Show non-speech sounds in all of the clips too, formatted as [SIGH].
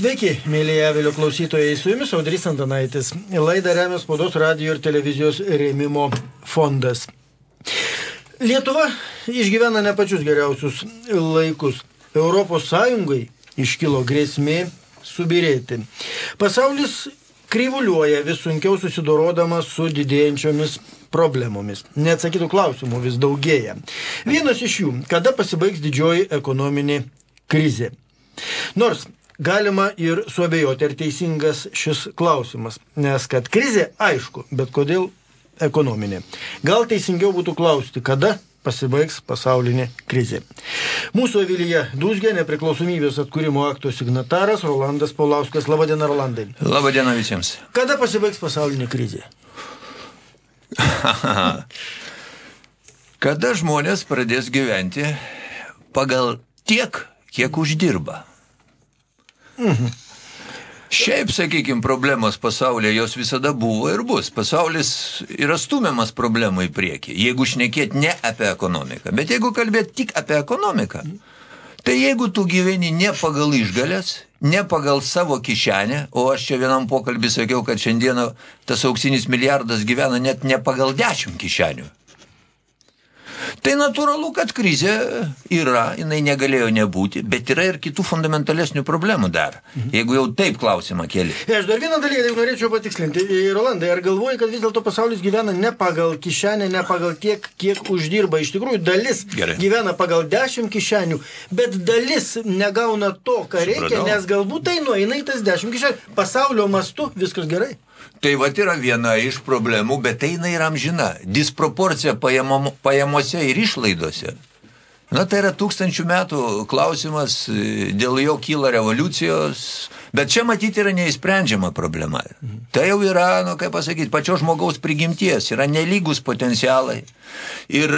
Sveiki, mėlyje Avilio klausytojai, su jumis Audrys Antanaitis. Laidą remia spaudos radio ir televizijos rėmimo fondas. Lietuva išgyvena ne pačius geriausius laikus. Europos Sąjungai iškilo grėsmė subirėti. Pasaulis kryvuliuoja vis sunkiau susidorodamas su didėjančiomis problemomis. Neatsakytų klausimų vis daugėja. Vienas iš jų - kada pasibaigs didžioji ekonominė krizė. Nors galima ir suabejoti, ar teisingas šis klausimas. Nes kad krizė, aišku, bet kodėl ekonominė. Gal teisingiau būtų klausti, kada pasibaigs pasaulinė krizė. Mūsų avilyje Dūzgė nepriklausomybės atkūrimo akto signataras Rolandas Paulauskas. Labadiena, Rolandai. Labadiena visiems. Kada pasibaigs pasaulinė krizė? [LAUGHS] Kada žmonės pradės gyventi pagal tiek, kiek uždirba. Mhm. Šiaip, sakykime, problemos pasaulyje jos visada buvo ir bus. Pasaulis yra stumiamas problemų į priekį, jeigu šnekėt ne apie ekonomiką. Bet jeigu kalbėt tik apie ekonomiką, tai jeigu tu gyveni ne pagal išgalės, ne pagal savo kišenę, o aš čia vienam pokalbį sakiau, kad šiandieną tas auksinis milijardas gyvena net ne pagal dešimt kišenių. Tai natūralu, kad krizė yra, jinai negalėjo nebūti, bet yra ir kitų fundamentalesnių problemų dar, mhm. jeigu jau taip klausimą keli. Aš dar vieną dalyką norėčiau patikslinti. Rolandai, ar galvoji, kad vis dėlto pasaulis gyvena ne pagal kišenę, ne pagal tiek, kiek uždirba? Iš tikrųjų, dalis Gerai. gyvena pagal 10 kišenių, bet dalis negauna to, ką reikia, Supratau. nes galbūt tai nueina į tas 10 kišenių. Pasaulio mastu viskas gerai. Tai va yra viena iš problemų, bet tai jinai yra amžina. Disproporcija pajamom, pajamose ir išlaidose. Na, tai yra tūkstančių metų klausimas, dėl jo kyla revoliucijos, bet čia matyti yra neįsprendžiama problema. Tai jau yra, nu, kaip pasakyti, pačio žmogaus prigimties, yra nelygus potencialai. Ir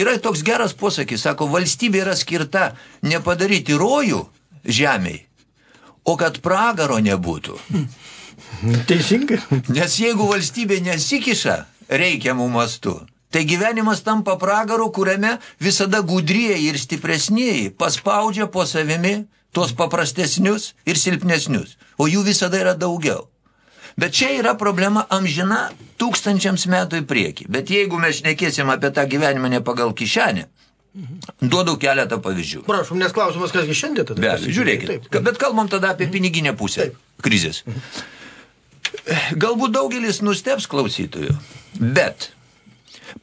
yra toks geras posakis, sako, valstybė yra skirta nepadaryti rojų žemiai, o kad pragaro nebūtų. Teisingai. Nes jeigu valstybė nesikiša reikiamų mastų, tai gyvenimas tampa pragaru, kuriame visada gudrieji ir stipresnieji paspaudžia po savimi tuos paprastesnius ir silpnesnius, o jų visada yra daugiau. Bet čia yra problema amžina tūkstančiams metų į priekį. Bet jeigu mes šnekėsim apie tą gyvenimą ne pagal kišenę, Duodu keletą pavyzdžių. Prašom, nes klausimas, kasgi šiandien tada? Be žiūrėkit. Taip. Bet kalbam tada apie piniginę pusę taip. krizės. Mhm. Galbūt daugelis nusteps klausytojų, bet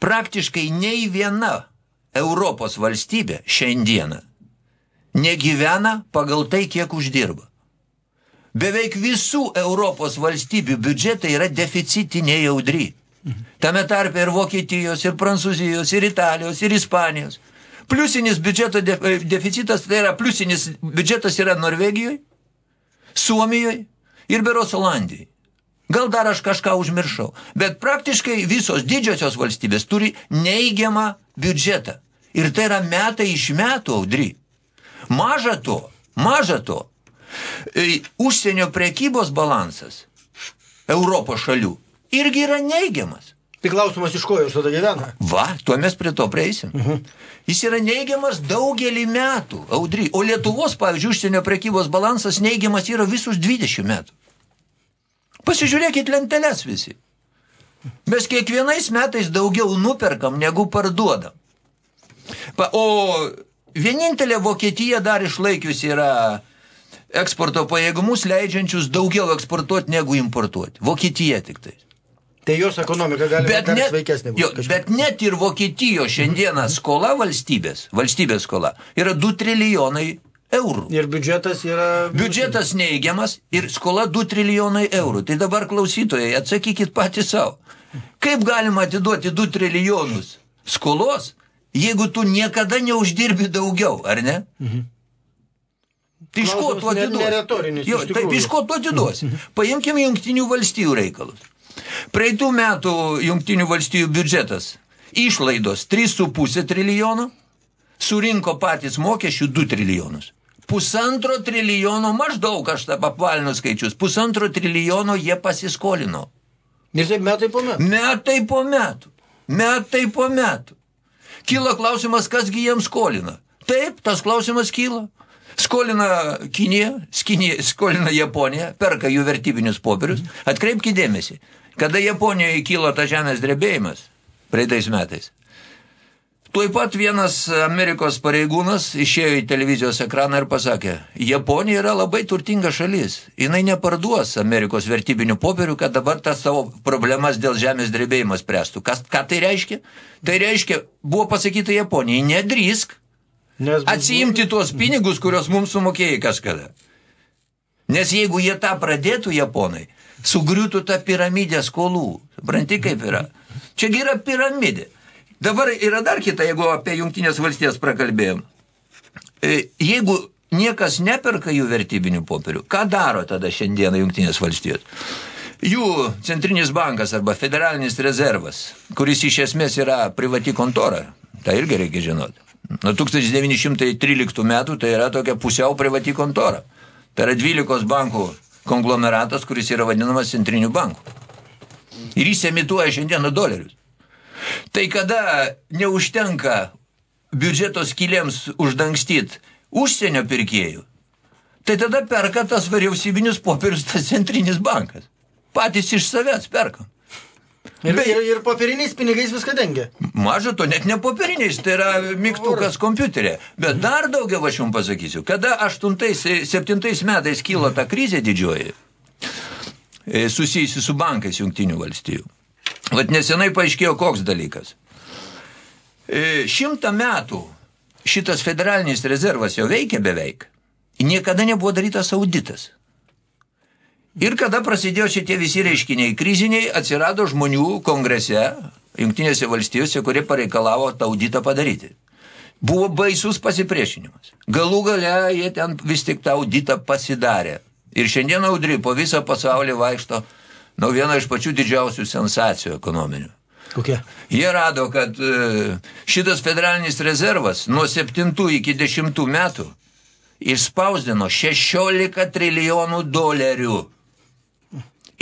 praktiškai nei viena Europos valstybė šiandieną negyvena pagal tai, kiek uždirba. Beveik visų Europos valstybių biudžetai yra deficitiniai jaudry. Tame tarpe ir Vokietijos, ir Prancūzijos, ir Italijos, ir Ispanijos. Pliusinis biudžeto deficitas, tai yra pliusinis biudžetas yra Norvegijoje, Suomijoje ir Beros Olandijai. Gal dar aš kažką užmiršau. Bet praktiškai visos didžiosios valstybės turi neigiamą biudžetą. Ir tai yra metai iš metų audry. Maža to, maža to. E, užsienio prekybos balansas Europos šalių irgi yra neigiamas. Tai klausimas, iš ko jos tada gyvena? Va, tuo mes prie to prieisim. Uh mhm. -huh. Jis yra neigiamas daugelį metų, audry. O Lietuvos, pavyzdžiui, užsienio prekybos balansas neigiamas yra visus 20 metų. Pasižiūrėkit lenteles visi. Mes kiekvienais metais daugiau nuperkam, negu parduodam. Pa, o vienintelė Vokietija dar išlaikius yra eksporto pajėgumus leidžiančius daugiau eksportuoti negu importuoti. Vokietija tik tai. Tai jos ekonomika gali bet net, sveikesnė būti. Bet net ir Vokietijos šiandieną skola valstybės, valstybės skola, yra 2 trilijonai eurų. Ir biudžetas yra... Biudžetas neigiamas ir skola 2 trilijonai eurų. Tai dabar klausytojai, atsakykit patys savo. Kaip galima atiduoti 2 trilijonus skolos, jeigu tu niekada neuždirbi daugiau, ar ne? Mhm. Tai iš ko tu atiduosi? Jo, taip, iš ko tu atiduosi? Paimkime jungtinių valstijų reikalus. Praeitų metų jungtinių valstijų biudžetas išlaidos 3,5 trilijono, surinko patys mokesčių 2 trilijonus pusantro trilijono, maždaug aš tą apvalinu skaičius, pusantro trilijono jie pasiskolino. Ir taip metai po metų. Metai po metų. Metai po metų. Kyla klausimas, kasgi jiems skolina. Taip, tas klausimas kyla. Skolina Kinija, Kinija skolina Japonija, perka jų vertybinius popierius. Atkreipkite dėmesį, kada Japonijoje kilo ta žemės drebėjimas praeitais metais. Tuoj pat vienas Amerikos pareigūnas išėjo į televizijos ekraną ir pasakė, Japonija yra labai turtinga šalis, jinai neparduos Amerikos vertybinių popierių, kad dabar tas savo problemas dėl žemės drebėjimo spręstų. Kas, ką tai reiškia? Tai reiškia, buvo pasakyta Japonijai, nedrįsk Nes atsiimti tuos pinigus, kuriuos mums sumokėjai kažkada. Nes jeigu jie tą pradėtų japonai, sugriūtų tą piramidę skolų. Supranti, kaip yra? Čiagi yra piramidė. Dabar yra dar kita, jeigu apie jungtinės valstijas prakalbėjom. E, Jeigu niekas neperka jų vertybinių popierių, ką daro tada šiandieną jungtinės valstijos? Jų centrinis bankas arba federalinis rezervas, kuris iš esmės yra privati kontora, tai irgi reikia žinoti. Nuo 1913 metų tai yra tokia pusiau privati kontora. Tai yra 12 bankų konglomeratas, kuris yra vadinamas centriniu banku. Ir jis emituoja šiandieną dolerius. Tai kada neužtenka biudžeto skylėms uždangstyti užsienio pirkėjų, tai tada perka tas vyriausybinius popierius tas centrinis bankas. Patys iš savęs perkam. Ir, Be- ir, ir popieriniais pinigais viską dengia. Maža to, net ne popieriniais, tai yra mygtukas kompiuterė. Bet dar daugiau aš jums pasakysiu. Kada 8-7 metais kilo ta krizė didžioji, e, susijusi su bankais jungtinių valstijų. Vat nesenai paaiškėjo koks dalykas. E, Šimtą metų šitas federalinis rezervas jau veikia beveik. Niekada nebuvo darytas auditas. Ir kada prasidėjo šitie visi reiškiniai kriziniai, atsirado žmonių kongrese, jungtinėse valstijose, kurie pareikalavo tą auditą padaryti. Buvo baisus pasipriešinimas. Galų gale jie ten vis tik tą auditą pasidarė. Ir šiandien audri po visą pasaulį vaikšto nuo vieno iš pačių didžiausių sensacijų ekonominių. Kokia? Jie rado, kad e, šitas federalinis rezervas nuo 7 iki 10 metų išspausdino 16 trilijonų dolerių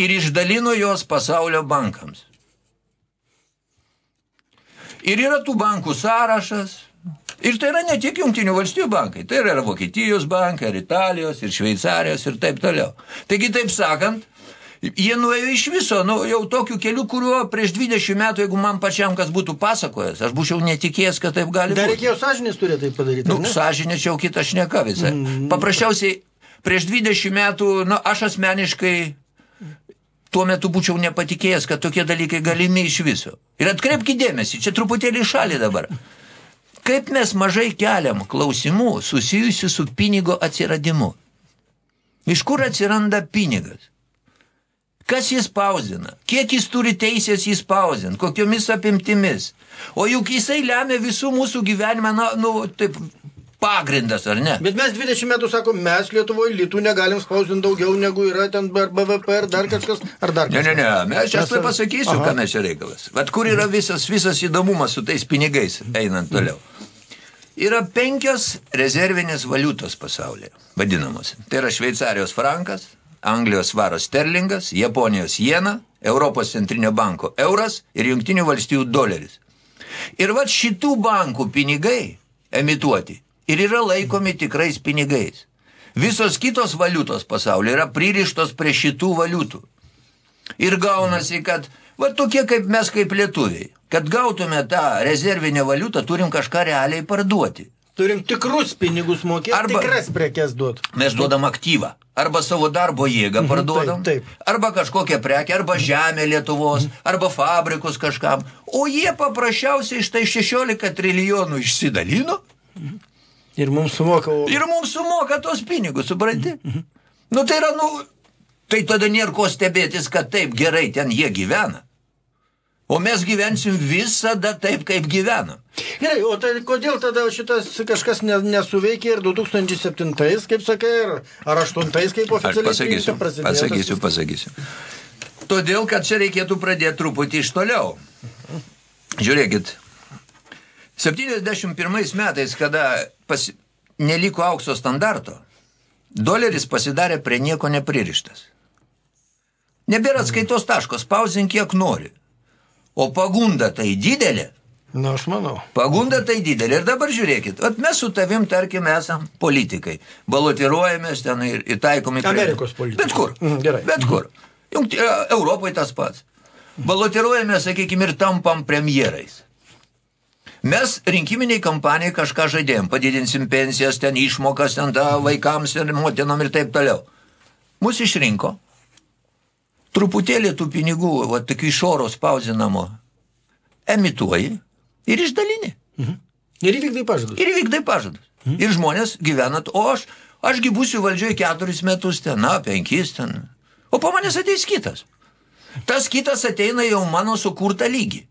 ir išdalino jos pasaulio bankams. Ir yra tų bankų sąrašas. Ir tai yra ne tik jungtinių valstybių bankai, tai yra ir Vokietijos bankai, ir Italijos, ir Šveicarijos, ir taip toliau. Taigi, taip sakant, jie nuėjo iš viso, nu, jau tokiu keliu, kuriuo prieš 20 metų, jeigu man pačiam kas būtų pasakojęs, aš būčiau netikėjęs, kad taip gali Dar būti. reikėjo sąžinės turėti tai padaryti. Nu, ne? sąžinė čia jau kita šneka visai. Paprasčiausiai, prieš 20 metų, nu, aš asmeniškai tuo metu būčiau nepatikėjęs, kad tokie dalykai galimi iš viso. Ir atkreipkite dėmesį, čia truputėlį šalį dabar. Kaip mes mažai keliam klausimų susijusių su pinigo atsiradimu. Iš kur atsiranda pinigas? Kas jis spausdina? Kiek jis turi teisės jį spausdinti? Kokiomis apimtimis? O juk jisai lemia visų mūsų gyvenimą, na, nu, taip, pagrindas, ar ne? Bet mes 20 metų sakom, mes Lietuvoje litų negalim spausdinti daugiau negu yra ten BVP ar dar kažkas, ar dar Ne, kažkas. ne, ne, mes čia Mes- pasakysiu, Aha. ką mes čia reikalas. Vat kur yra visas, visas įdomumas su tais pinigais einant toliau. Yra penkios rezervinės valiutos pasaulyje, vadinamos. Tai yra Šveicarijos frankas, Anglijos svaros sterlingas, Japonijos jena, Europos centrinio banko euras ir Jungtinių valstijų doleris. Ir vat šitų bankų pinigai emituoti ir yra laikomi tikrais pinigais. Visos kitos valiutos pasaulyje yra pririštos prie šitų valiutų. Ir gaunasi, kad va tokie kaip mes kaip lietuviai, kad gautume tą rezervinę valiutą, turim kažką realiai parduoti. Turim tikrus pinigus mokėti, Arba- tikras prekes duot. Mes duodam aktyvą. Arba savo darbo jėgą parduodam, taip, taip. arba kažkokią prekę, arba žemę Lietuvos, arba fabrikus kažkam. O jie paprasčiausiai iš tai 16 trilijonų išsidalino Ir mums sumoka. ir mums sumoka tos pinigus, supranti? Nu tai yra, nu, tai tada nėra ko stebėtis, kad taip gerai ten jie gyvena. O mes gyvensim visada taip, kaip gyvenam. Gerai, o tai kodėl tada šitas kažkas ne, nesuveikia ir 2007, kaip sakai, ar 8, kaip Aš oficialiai pasakysiu, prasidėjo tas pasakysiu, pasakysiu. Todėl, kad čia reikėtų pradėti truputį iš toliau. Žiūrėkit, 71 metais, kada pas, neliko aukso standarto, doleris pasidarė prie nieko nepririštas. Nebėra skaitos taško, spausink kiek nori. O pagunda tai didelė, Na, aš manau. Pagunda tai didelė. Ir dabar žiūrėkit, at mes su tavim, tarkim, esam politikai. Balotiruojamės ten ir, ir taikomi... Amerikos politikai. Bet kur. Mhm, gerai. Bet kur. Jungti, e, Europoje tas pats. Balotiruojamės, sakykime, ir tampam premjerais. Mes rinkiminiai kampanijai kažką žaidėjom, padidinsim pensijas, ten išmokas, ten ta, vaikams ir motinom ir taip toliau. Mūsų išrinko. Truputėlį tų pinigų, va, tokių iš oro spausinamo, emituoji ir išdalini. Ir įvykdai pažadus. Ir įvykdai pažadus. Ir žmonės gyvenat, o aš, ašgi būsiu valdžioje keturis metus ten, na, penkis ten. O po manęs ateis kitas. Tas kitas ateina jau mano sukurtą lygį.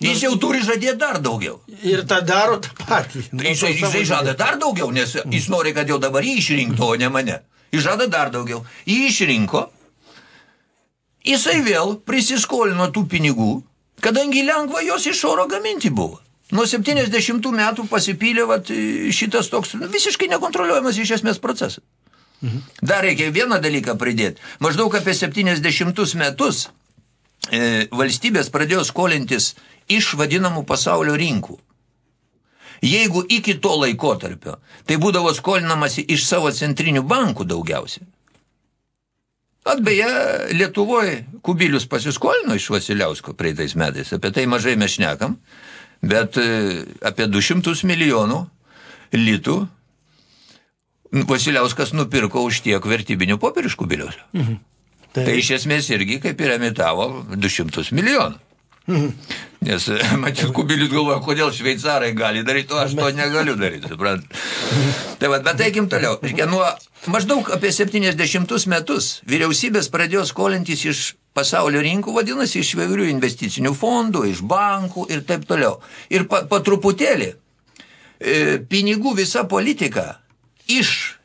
Jis jau turi žadėti dar daugiau. Ir tą daro tą patį. Tai Jisai, jisai žada dar daugiau, nes jis nori, kad jau dabar jį išrinktų, o ne mane. Jis žada dar daugiau. Jį išrinko, jisai vėl prisiskolino tų pinigų, kadangi lengva jos iš oro gaminti buvo. Nuo 70 metų pasipylė vat, šitas toks visiškai nekontroliuojamas iš esmės procesas. Dar reikia vieną dalyką pridėti. Maždaug apie 70 metus e, valstybės pradėjo skolintis iš vadinamų pasaulio rinkų. Jeigu iki to laikotarpio, tai būdavo skolinamasi iš savo centrinių bankų daugiausiai. At beje, Lietuvoje Kubilius pasiskolino iš Vasiliausko praeitais metais, apie tai mažai mes šnekam, bet e, apie 200 milijonų litų Vasiliauskas nupirko už tiek vertybinių popierių iš Kubiliaus. Mhm. Tai, Tai iš esmės irgi kaip ir emitavo 200 milijonų. Nes, e, matyt, Kubilius galvoja, kodėl šveicarai gali daryti, o aš to negaliu daryti, suprant. Tai va, bet eikim toliau. Reikia, nuo maždaug apie 70 metus vyriausybės pradėjo skolintis iš pasaulio rinkų, vadinasi, iš įvairių investicinių fondų, iš bankų ir taip toliau. Ir pa, po truputėlį e, pinigų visa politika iš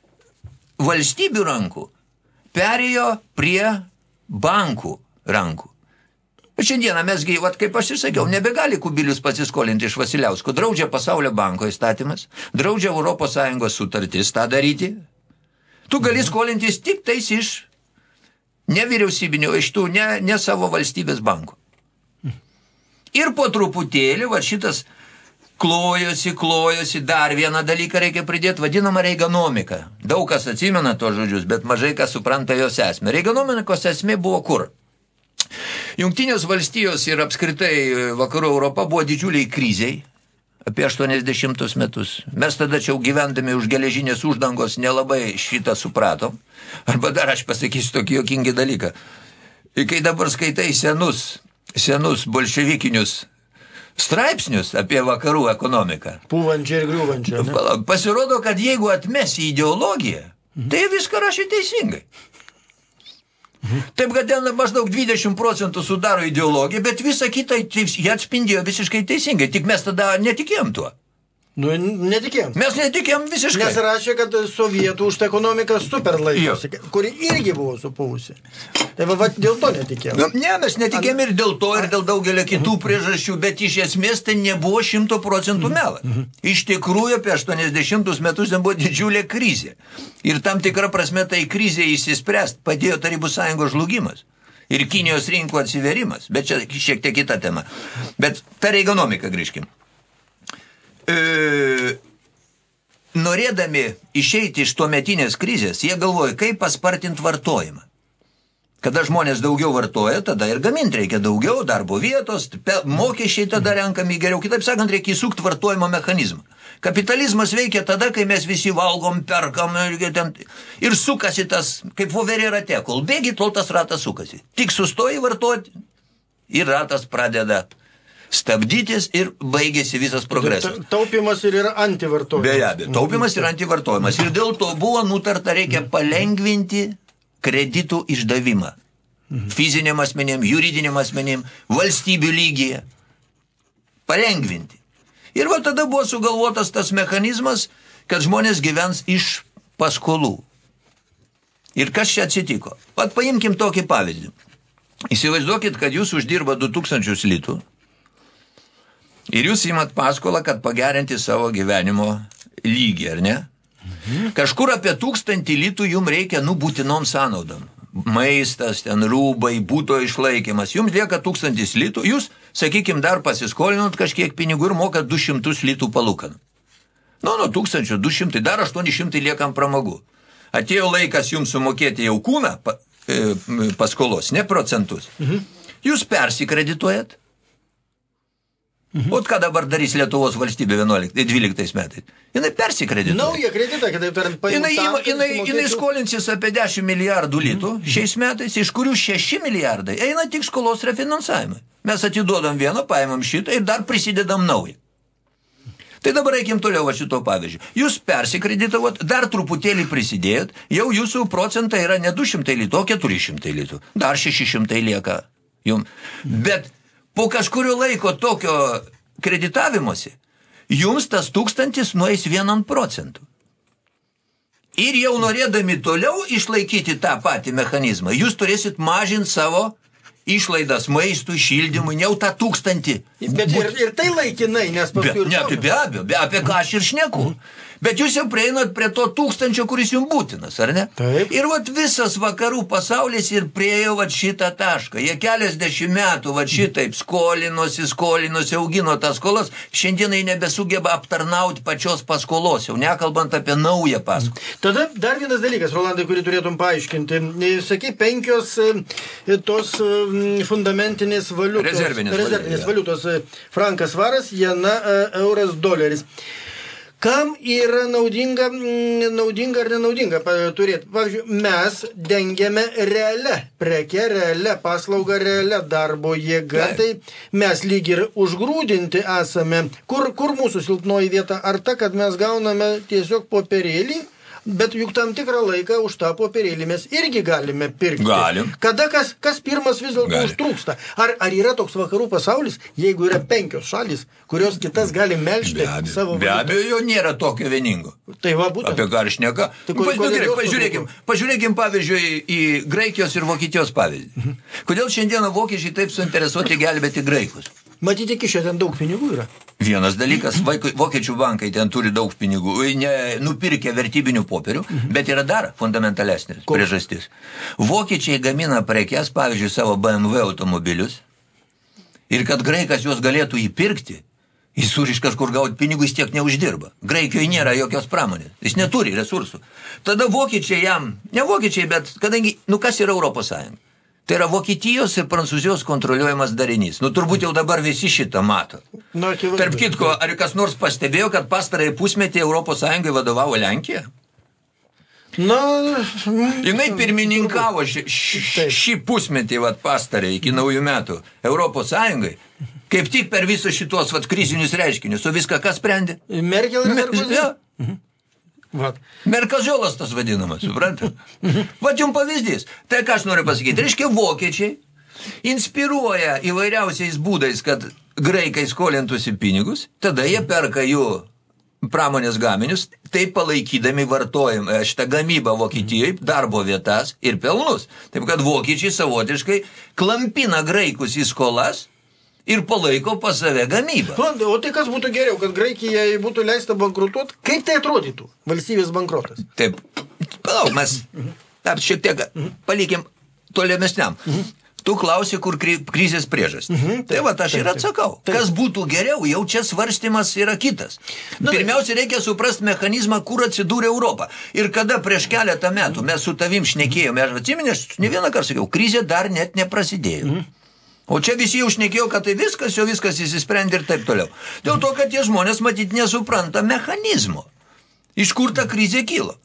valstybių rankų perėjo prie bankų rankų. Bet šiandieną mesgi, vat, kaip aš ir sakiau, nebegali Kubilius pasiskolinti iš Vasiliausko. Draudžia pasaulio banko įstatymas, draudžia Europos Sąjungos sutartis tą daryti. Tu gali skolintis tik tais iš nevyriausybinių, iš tų ne, ne savo valstybės banko. Ir po truputėlį, va šitas klojosi, klojosi, dar vieną dalyką reikia pridėti, vadinamą reiganomiką. Daug kas atsimena to žodžius, bet mažai kas supranta jos esmę. Reiganomikos esmė buvo kur? Jungtinės valstijos ir apskritai vakarų Europa buvo didžiuliai kriziai apie 80 metus. Mes tada čia gyvendami už geležinės uždangos nelabai šitą supratom. [LAUGHS] Arba dar aš pasakysiu tokį jokingį dalyką. Ir kai dabar skaitai senus, senus bolševikinius straipsnius apie vakarų ekonomiką, Pūvančią ir griūvančią. ne? Pasirodo, kad jeigu atmesi ideologiją, tai viską rašė teisingai. Taip, kad ten maždaug 20 procentų sudaro ideologija, bet visa kita teis- jie atspindėjo visiškai teisingai, tik mes tada netikėjom tuo. Nu, netikėjom. Mes netikėjom visiškai. Nes rašė, kad sovietų už ekonomiką super laikosi, kuri irgi buvo supūvusi. Tai va, va dėl to netikėjom. Nu, Ne, mes netikėjom ir dėl to, ir dėl daugelio kitų priežasčių, bet iš esmės tai nebuvo šimto procentų melas. Iš tikrųjų, apie 80 metus ten buvo didžiulė krizė. Ir tam tikrą prasme tai krizė įsispręst padėjo Tarybų sąjungos žlugimas. Ir Kinijos rinkų atsiverimas. Bet čia šiek tiek kita tema. Bet per ekonomiką grįžkim. E, norėdami išeiti iš tuometinės krizės, jie galvoja, kaip paspartinti vartojimą. Kada žmonės daugiau vartoja, tada ir gaminti reikia daugiau, darbo vietos, mokesčiai tada renkami geriau. Kitaip sakant, reikia įsukti vartojimo mechanizmą. Kapitalizmas veikia tada, kai mes visi valgom, perkam ir, ten, ir sukasi tas, kaip voverė rate. Kol bėgi, tol tas ratas sukasi. Tik sustoji vartoti ir ratas pradeda stabdytis ir baigėsi visas progresas. Ta- Taupimas ir yra antivartojimas. Be abejo, taupimas ir antivartojimas. Ir dėl to buvo nutarta reikia palengvinti kreditų išdavimą. Fiziniam asmenėm, juridiniam asmenėm, valstybių lygyje. Palengvinti. Ir va tada buvo sugalvotas tas mechanizmas, kad žmonės gyvens iš paskolų. Ir kas čia atsitiko? Vat paimkim tokį pavyzdį. Įsivaizduokit, kad jūs uždirba 2000 litų ir jūs imat paskolą, kad pagerinti savo gyvenimo lygį, ar ne? Kažkur apie tūkstantį litų jums reikia nu būtinom sąnaudom. Maistas, ten rūbai, būto išlaikymas. Jums lieka tūkstantis litų, jūs sakykim, dar pasiskolinot kažkiek pinigų ir mokat 200 litų palūkanų. Nu, nuo 1200, dar 800 liekam pramogų. Atėjo laikas jums sumokėti jau kūną pa, e, paskolos, ne procentus. Mhm. Jūs persikredituojat. Mhm. O ką dabar darys Lietuvos valstybė 11, 12 metais? Jinai persikredituoja. Naują kreditą, kitaip tariant, paimta. Jinai, ima, jinai, jinai skolinsis apie 10 milijardų litų mhm. šiais metais, iš kurių 6 milijardai eina tik skolos refinansavimui. Mes atiduodam vieną, paimam šitą ir dar prisidedam naują. Tai dabar eikim toliau va šito pavyzdžių. Jūs persikreditavot, dar truputėlį prisidėjot, jau jūsų procentai yra ne 200 litų, o 400 litų. Dar 600 lieka jum. Bet po kažkurio laiko tokio kreditavimuose, jums tas tūkstantis nueis vienam procentų. Ir jau norėdami toliau išlaikyti tą patį mechanizmą, jūs turėsit mažinti savo išlaidas maistui, šildymui, jau tą tūkstantį. Bet ir, ir tai laikinai, nes paskui... Be, ne, tai be abejo, be, apie ką aš ir šneku. Bet jūs jau prieinat prie to tūkstančio, kuris jums būtinas, ar ne? Taip. Ir vat visas vakarų pasaulis ir priejo vat šitą tašką. Jie keliasdešimt metų vat šitaip skolinosi, skolinosi, augino tas skolas. Šiandienai nebesugeba aptarnauti pačios paskolos, jau nekalbant apie naują paskolą. Tada dar vienas dalykas, Rolandai, kurį turėtum paaiškinti. Sakai, penkios e, tos e, fundamentinės valiutos. Rezervinės, rezervinės valiutos. valiutos. Frankas varas, jena, e, euras, doleris. Kam yra naudinga, mm, naudinga ar nenaudinga turėti? Pavyzdžiui, mes dengiame realią prekę, realią paslaugą, realią darbo jėgą, tai mes lyg ir užgrūdinti esame. Kur, kur mūsų silpnoji vieta? Ar ta, kad mes gauname tiesiog popierėlį? Bet juk tam tikrą laiką už tą popierėlį mes irgi galime pirkti. Galim. Kada kas, kas pirmas vis dėlto užtrūksta? Ar, ar yra toks vakarų pasaulis, jeigu yra penkios šalis, kurios kitas gali melžti Be abejo, savo be abejo, jo nėra tokio vieningo. Tai va, būtent. Apie ką aš šneka. Tai ko- Pa- nu, gerai, pažiūrėkim, pažiūrėkim pavyzdžiui į Graikijos ir Vokietijos pavyzdį. Mhm. Kodėl šiandieną vokiečiai taip suinteresuoti gelbėti graikus? Matyti, iki šiandien daug pinigų yra. Vienas dalykas, vaikai, vokiečių bankai ten turi daug pinigų, ne, nupirkę vertybinių popierių, bet yra dar fundamentalesnis Koks? priežastis. Vokiečiai gamina prekes, pavyzdžiui, savo BMW automobilius, ir kad graikas juos galėtų įpirkti, jis turi iš kažkur gauti pinigų, jis tiek neuždirba. Graikijoje nėra jokios pramonės, jis neturi resursų. Tada vokiečiai jam, ne vokiečiai, bet kadangi, nu kas yra Europos Sąjunga? Tai yra Vokietijos ir Prancūzijos kontroliuojamas darinys. Nu, turbūt jau dabar visi šitą mato. Nu, akivaizdu. Tarp kitko, ar kas nors pastebėjo, kad pastarąjį pusmetį Europos Sąjungai vadovavo Lenkija? Na, Jinai pirmininkavo šį, šį, šį pusmetį vat, pastarąjį iki naujų metų Europos Sąjungai. Kaip tik per visus šitos vat, krizinius reiškinius. O viską kas sprendė? Merkel ir Sarkozy. Vat. Merkaziolas tas vadinamas, suprantate? Vat jums pavyzdys. Tai ką aš noriu pasakyti? Reiškia, vokiečiai inspiruoja įvairiausiais būdais, kad graikai skolintųsi pinigus, tada jie perka jų pramonės gaminius, taip palaikydami vartojimą, šitą gamybą Vokietijoje, darbo vietas ir pelnus. Taip kad vokiečiai savotiškai klampina graikus į skolas ir palaiko pas save gamybą. Rolandai, O tai kas būtų geriau, kad Graikijai būtų leista bankrutuoti? Kaip tai atrodytų? Valstybės bankrotas. Taip, palauk, mes dar šiek tiek palikim tolimesniam. Tu klausi, kur kri krizės priežastys. Mhm, Tai va, aš ir atsakau. Kas būtų geriau, jau čia svarstymas yra kitas. Na, tai- Pirmiausia, reikia suprasti mechanizmą, kur atsidūrė Europą. Ir kada prieš keletą metų mes su tavim šnekėjome, aš atsiminė, aš ne vieną kartą sakiau, krizė dar net neprasidėjo. Mhm. O čia visi jau šnekėjo, kad tai viskas, jau viskas įsisprendė ir taip toliau. Dėl to, kad tie žmonės matyt nesupranta mechanizmo. Iš kur ta krizė kilo?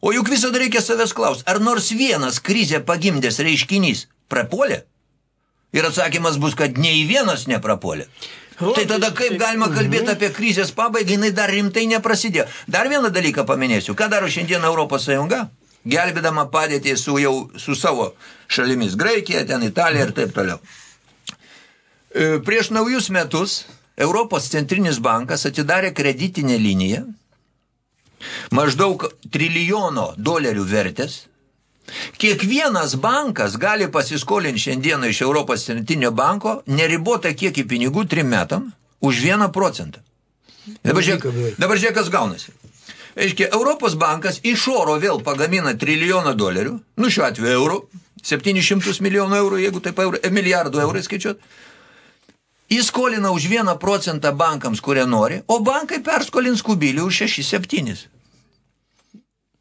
O juk visada reikia savęs klausti, ar nors vienas krizę pagimdęs reiškinys prapuolė? Ir atsakymas bus, kad nei vienas neprapuolė. O, Tai tada kaip galima kalbėti apie krizės pabaigą, jinai dar rimtai neprasidėjo. Dar vieną dalyką paminėsiu. Ką daro šiandien Europos Sąjunga? Gelbėdama padėtį su, jau, su savo šalimis Graikija, ten Italija ir taip toliau. Prieš naujus metus Europos centrinis bankas atidarė kreditinę liniją maždaug trilijono dolerių vertės. Kiekvienas bankas gali pasiskolinti šiandieną iš Europos centrinio banko neribotą kiekį pinigų trim metam už vieną procentą. Dabar žiūrėk, dabar žiūrėk, kas gaunasi. Aiškiai, Europos bankas iš oro vėl pagamina trilijoną dolerių, nu šiuo atveju eurų, 700 milijonų eurų, jeigu taip eurų, milijardų eurų skaičiuot, įskolina už vieną procentą bankams, kurie nori, o bankai perskolins kubilių už 6-7.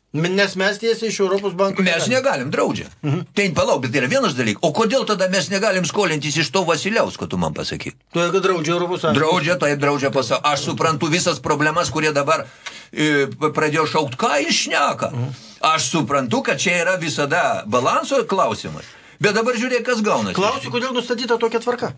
Nes mes tiesiai iš Europos bankų. Mes negalim, draudžia. Mhm. Tai palauk, bet tai yra vienas dalykas. O kodėl tada mes negalim skolintis iš to Vasiliausko, tu man pasakyk? Todėl, kad draudžia Europos Sąjunga. Draudžia, taip draudžia pasaulio. Aš suprantu visas problemas, kurie dabar e, pradėjo šaukt, ką jis šneka. Mhm. Aš suprantu, kad čia yra visada balanso klausimas. Bet dabar žiūrėk, kas gaunasi. Klausiu, kodėl nustatyta tokia tvarka.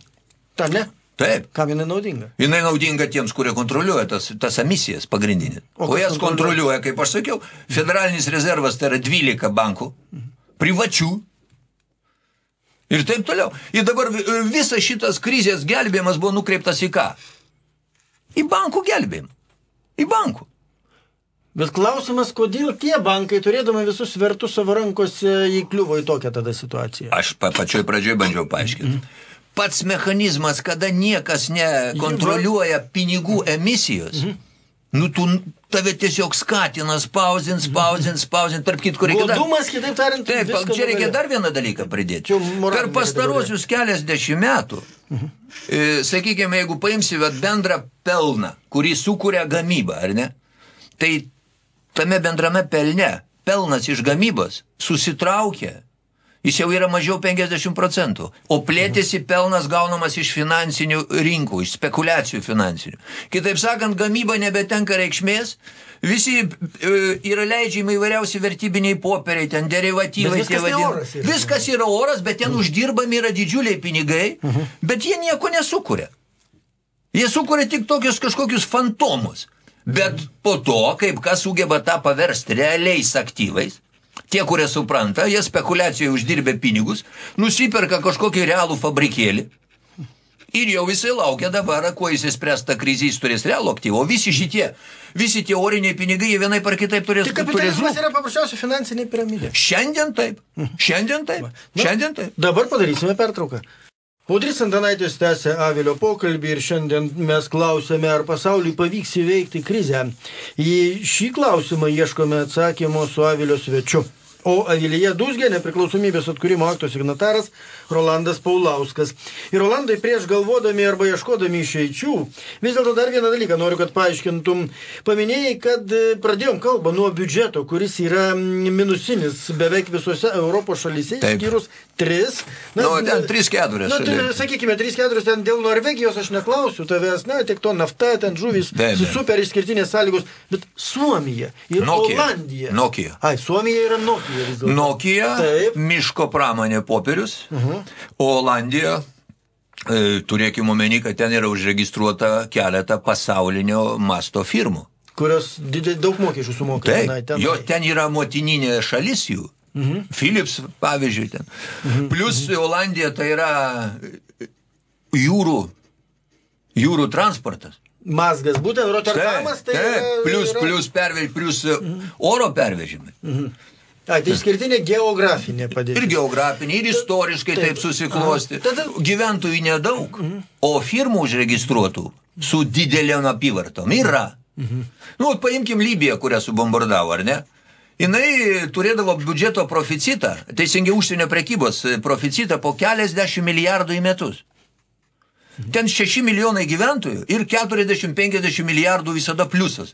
Ta ne? Taip. Kam jinai naudinga? Jinai naudinga tiems, kurie kontroliuoja tas, tas emisijas pagrindinį. O, o jas kontroliuoja, kaip aš sakiau, federalinis rezervas tai yra 12 bankų, privačių. Ir taip toliau. Ir dabar visas šitas krizės gelbėjimas buvo nukreiptas į ką? Į bankų gelbėjimą. Į bankų. Bet klausimas, kodėl tie bankai, turėdami visus svertus savo rankose, įkliuvo į tokią tada situaciją? Aš pa, pačioj pradžioj bandžiau paaiškinti. Mm -hmm pats mechanizmas, kada niekas nekontroliuoja pinigų emisijos, mhm. nu tu tave tiesiog skatina spausint, spausint, spausint, tarp kitko reikia dar... Godumas, kitaip tariant, Taip, čia reikia dar vieną dalyką pridėti. Per pastarosius keliasdešimt metų, mhm. e, sakykime, jeigu paimsi bendrą pelną, kurį sukuria gamyba, ar ne, tai tame bendrame pelne pelnas iš gamybos susitraukia jis jau yra mažiau 50 procentų, o plėtėsi pelnas gaunamas iš finansinių rinkų, iš spekulacijų finansinių. Kitaip sakant, gamyba nebetenka reikšmės, visi e, yra leidžiami įvairiausi vertybiniai popieriai, ten derivatyvai, tie vadinami. Viskas yra oras, bet ten uždirbami yra didžiuliai pinigai, bet jie nieko nesukuria. Jie sukuria tik tokius kažkokius fantomus. Bet po to, kaip kas sugeba tą paversti realiais aktyvais, Tie, kurie supranta, jie spekulacijoje uždirbė pinigus, nusiperka kažkokį realų fabrikėlį ir jau visi laukia dabar, kuo jis įspręs tą krizę, jis turės realų aktyvą. O visi šitie, visi tie oriniai pinigai, jie vienai par kitaip turės... Tai kapitalizmas yra paprasčiausia finansinė piramidė. Šiandien taip, šiandien taip, šiandien taip. Dabar padarysime pertrauką. Audrys Antanaitis tęsė Avilio pokalbį ir šiandien mes klausėme, ar pasauliui pavyks įveikti krizę. Į šį klausimą ieškome atsakymo su Avilio svečiu. O Avilyje Dusgė, nepriklausomybės atkūrimo akto signataras Rolandas Paulauskas. Ir Rolandai prieš galvodami arba ieškodami išeičių, vis dėlto dar vieną dalyką noriu, kad paaiškintum. Paminėjai, kad e, pradėjom kalbą nuo biudžeto, kuris yra minusinis beveik visose Europos šalyse, išskyrus tris. Na, nu, ten tris keturias. Na, tai, sakykime, tris keturias, ten dėl Norvegijos aš neklausiu tavęs, na, tik to nafta, ten žuvis, super išskirtinės sąlygos, bet Suomija ir Nokia. Olandija. Nokia. Ai, Suomija yra Nokia. Nokia, Taip. miško pramonė popierius, uh mhm. -huh. o Olandija, e, turėkime omeny, kad ten yra užregistruota keletą pasaulinio masto firmų. Kurios daug mokesčių sumoka. Taip, tenai. jo ten yra motininė šalis jų. Mhm. Philips, pavyzdžiui, ten. Mhm. Plus mhm. Olandija tai yra jūrų, jūrų transportas. Mazgas, būtent Rotterdamas, tai taip, yra, plus, yra... plus, pervež, plus mhm. oro pervežimai. Mhm. A, tai išskirtinė geografinė padėtis. Ir geografinė, ir istoriškai taip, taip susiklosti. Tada... Gyventojų nedaug, mhm. o firmų užregistruotų su dideliam apyvartom yra. Mhm. Nu, paimkim Libiją, kurią subombardavo, ar ne? Jinai turėdavo biudžeto proficitą, teisingai užsienio prekybos proficitą po keliasdešimt milijardų į metus. Ten 6 milijonai gyventojų ir 40-50 milijardų visada pliusas.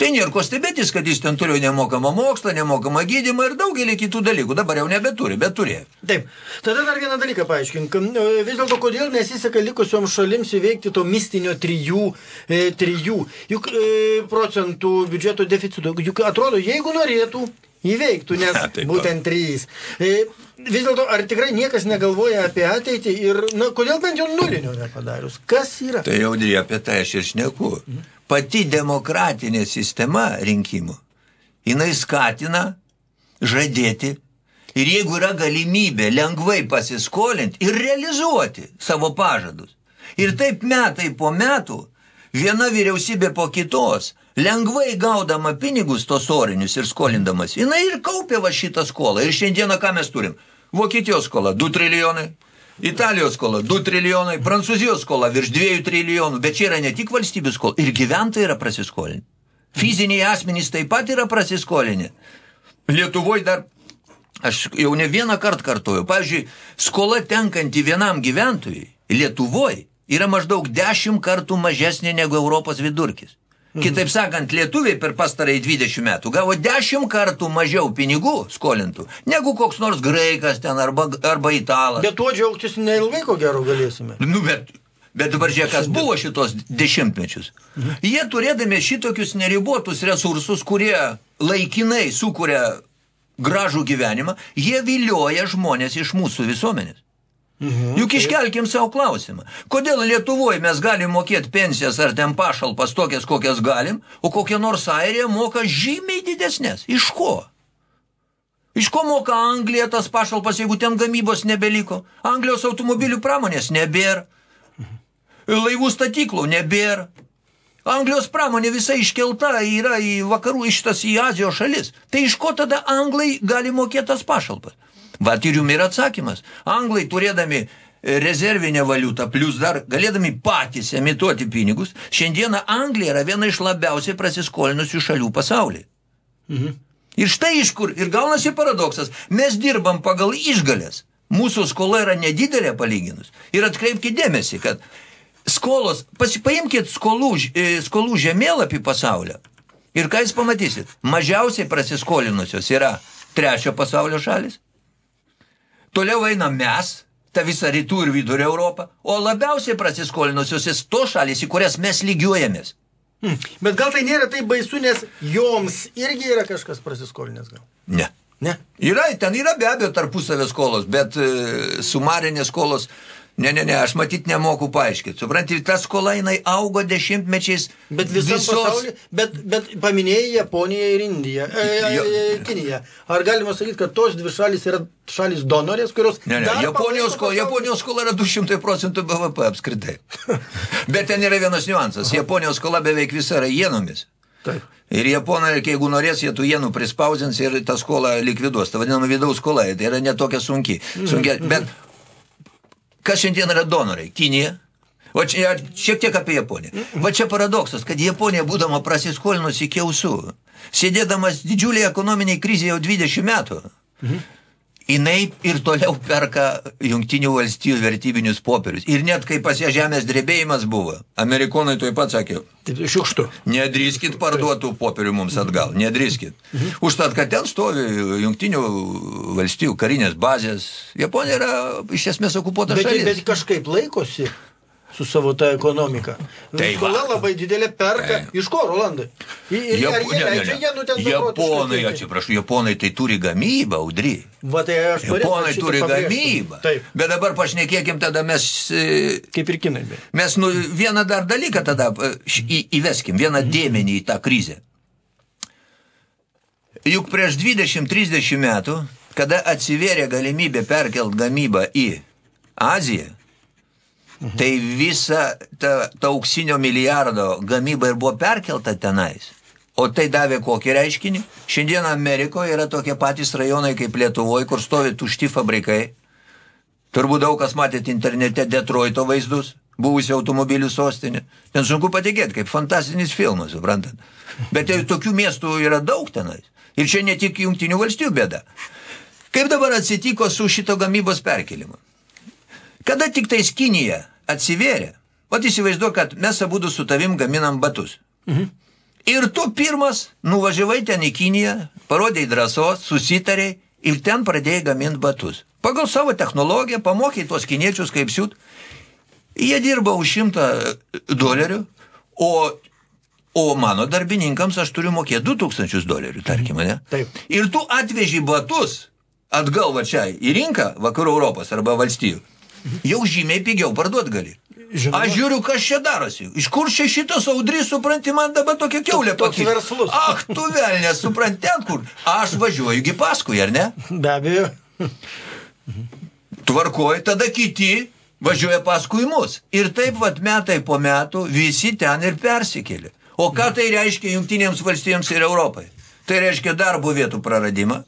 Tai nėra ko stebėtis, kad jis ten turėjo nemokamą mokslą, nemokamą gydymą ir daugelį kitų dalykų. Dabar jau nebeturi, bet turėjo. Taip. Tada dar vieną dalyką paaiškink. Vis dėlto, kodėl nesiseka likusioms šalims įveikti to mistinio trijų, e, trijų juk, e, procentų biudžeto deficito. Juk atrodo, jeigu norėtų, įveiktų, nes [LAUGHS] ja, būtent trys. E, vis dėlto, ar tikrai niekas negalvoja apie ateitį ir, na, kodėl bent jau nulinio nepadarius? Kas yra? Tai jau apie tai aš ir šneku. Pati demokratinė sistema rinkimų, jinai skatina žadėti ir jeigu yra galimybė lengvai pasiskolinti ir realizuoti savo pažadus. Ir taip metai po metų viena vyriausybė po kitos lengvai gaudama pinigus tos orinius ir skolindamas, jinai ir kaupė va šitą skolą. Ir šiandieną ką mes turim? Vokietijos skola 2 trilijonai, Italijos skola 2 trilijonai, Prancūzijos skola virš 2 trilijonų, bet čia yra ne tik valstybės skola, ir gyventojai yra prasiskolinti. Fiziniai asmenys taip pat yra prasiskolinę. Lietuvoje dar, aš jau ne vieną kartą kartuoju, pavyzdžiui, skola tenkanti vienam gyventojui Lietuvoje yra maždaug 10 kartų mažesnė negu Europos vidurkis. Kitaip sakant, lietuviai per pastarąjį 20 metų gavo 10 kartų mažiau pinigų skolintų, negu koks nors graikas ten arba, arba italas. Bet tuo džiaugtis neilgai ko gero galėsime. Nu, bet, bet dabar žiūrėk, kas buvo šitos dešimtmečius. Jie turėdami šitokius neribotus resursus, kurie laikinai sukuria gražų gyvenimą, jie vilioja žmonės iš mūsų visuomenės. Mhm, Juk iškelkim savo klausimą. Kodėl Lietuvoje mes galim mokėti pensijas ar ten pašalpas tokias, kokias galim, o kokia nors Airija moka žymiai didesnės? Iš ko? Iš ko moka Anglija tas pašalpas, jeigu ten gamybos nebeliko? Anglijos automobilių pramonės nebėra. Laivų statyklų nebėra. Anglijos pramonė visa iškelta yra į vakarų, iš tas į Azijos šalis. Tai iš ko tada anglai gali mokėti tas pašalpas? Vat ir jums yra atsakymas. Anglai turėdami rezervinę valiutą, plus dar galėdami patys emituoti pinigus, šiandieną Anglija yra viena iš labiausiai prasiskolinusių šalių pasaulyje. Mhm. Ir štai iš kur, ir gaunasi paradoksas, mes dirbam pagal išgalės, mūsų skola yra nedidelė palyginus. Ir atkreipkite dėmesį, kad skolos, pasipaimkit skolų, e, skolų žemėlapį pasaulio ir ką jūs pamatysit, mažiausiai prasiskolinusios yra trečio pasaulio šalis, toliau eina mes, ta visa rytų ir vidurio Europą, o labiausiai prasiskolinusios to šalis, į kurias mes lygiuojamės. Hmm. Bet gal tai nėra taip baisu, nes joms irgi yra kažkas prasiskolinęs gal? Ne. Ne. Yra, ten yra be abejo tarpusavio skolos, bet e, sumarinės skolos, ne, ne, ne, aš matyt nemoku paaiškinti. Supranti, ta skola jinai augo dešimtmečiais Bet visam pasaulyje, bet, bet paminėjai Japoniją ir Indiją, e, Jo. e, Kiniją. Ar galima sakyti, kad tos dvi šalis yra šalis donorės, kurios... Ne, ne, Japonijos skola? Japonijos skola yra 200 procentų BVP apskritai. [LAUGHS] Bet ten yra vienas niuansas. Japonijos skola beveik visa yra jenomis. Taip. Ir japonai, jeigu norės, jie tų jenų prispausins ir tą skolą likviduos. Tai vadinama vidaus skola, tai yra netokia sunki. sunki. Bet kas šiandien yra donorai? Kinija. O čia šiek tiek apie Japoniją. Va čia paradoksas, kad Japonija, būdama prasiskolinusi iki ausų, sėdėdamas didžiuliai ekonominiai krizėje jau 20 metų, jinai ir toliau perka jungtinių valstijų vertybinius popierius. Ir net kai pas ją žemės drebėjimas buvo, amerikonai tuoj pat sakė, šiukštu. Nedrįskit parduotų popierių mums atgal, nedrįskit. Užtat, kad ten stovi jungtinių valstijų karinės bazės, Japonija yra iš esmės okupuota Bet, šalis. bet kažkaip laikosi su savo ta ekonomika. Tai Skola labai didelė perka. Tai. Iš ko, Rolandai? Ir, Jap- ar jie leidžia jie nu ten Japonai, atsiprašau, Japonai tai turi gamybą, audry. Va, tai aš Japonai turi pabrėžti. gamybą. Taip, Bet dabar pašnekėkim tada mes e, kaip ir kinai. beje. Mes nu, vieną dar dalyką tada e, į, įveskim, vieną dėmenį į tą krizę. Juk prieš 20-30 metų, kada atsivėrė galimybė perkelt gamybą į Aziją, tai visa ta, ta auksinio milijardo gamyba ir buvo perkelta tenais. O tai davė kokį reiškinį? Šiandien Amerikoje yra tokie patys rajonai kaip Lietuvoje, kur stovi tušti fabrikai, Turbūt daug kas matėt internete Detroito vaizdus, buvusi automobilių sostinė. Ten sunku patikėti, kaip fantastinis filmas, suprantat. Bet jau tokių miestų yra daug tenais. Ir čia ne tik jungtinių valstybių bėda. Kaip dabar atsitiko su šito gamybos perkelimu? Kada tik tais Kinija atsivėrė, o įsivaizduok, kad mes abu su tavim gaminam batus. Ir tu pirmas nuvažiavai ten į Kiniją, parodėjai drąsos, susitarėjai ir ten pradėjai gaminti batus. Pagal savo technologiją pamokė tuos kiniečius kaip siūt. Jie dirba už šimtą dolerių, o, o mano darbininkams aš turiu mokėti 2000 dolerių, tarkim, ne? Taip. Ir tu atveži batus atgal va čia į rinką vakarų Europos arba valstijų. Jau žymiai pigiau parduot gali. Žinoma. Aš žiūriu, kas čia darosi. Iš kur čia šitas audrys, supranti, man dabar tokia keulė pakilo. verslus. Ach, tu velnė, supranti, ten kur. Aš važiuoju paskui, ar ne? Be abejo. Tvarkoji, tada kiti važiuoja paskui mus. Ir taip vat metai po metų visi ten ir persikėlė. O ką tai reiškia jungtinėms valstijoms ir Europai? Tai reiškia darbo vietų praradimą,